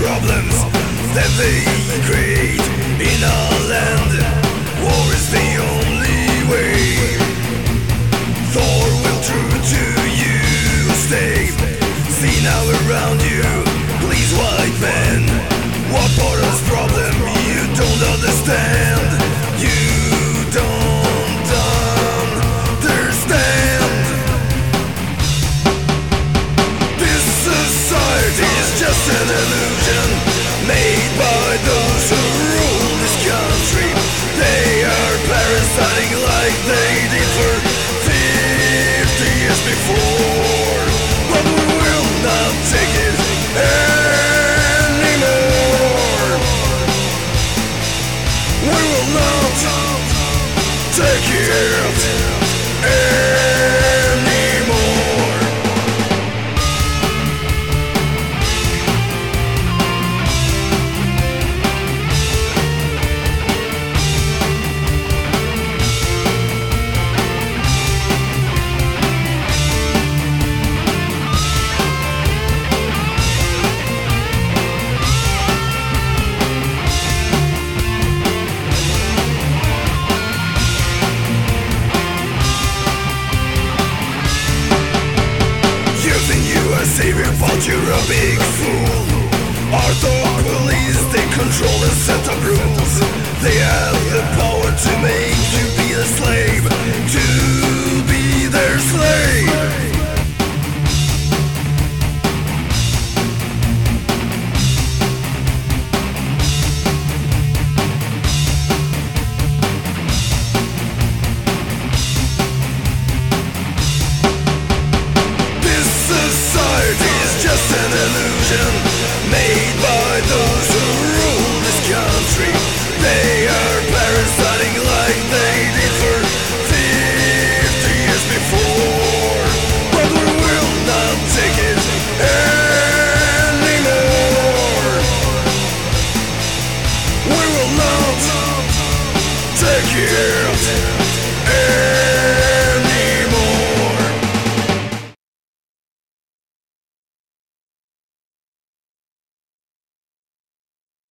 problems that they create in our land. War is the only way. Thor will true to you stay. See now around you, please, white man. What part of problem you don't understand? Take it are but you're a big fool. Our dog police, they control and set up rules. They an illusion made by those who rule this country. They are like they did for 50 years before, but we will not take it anymore. We will not take it.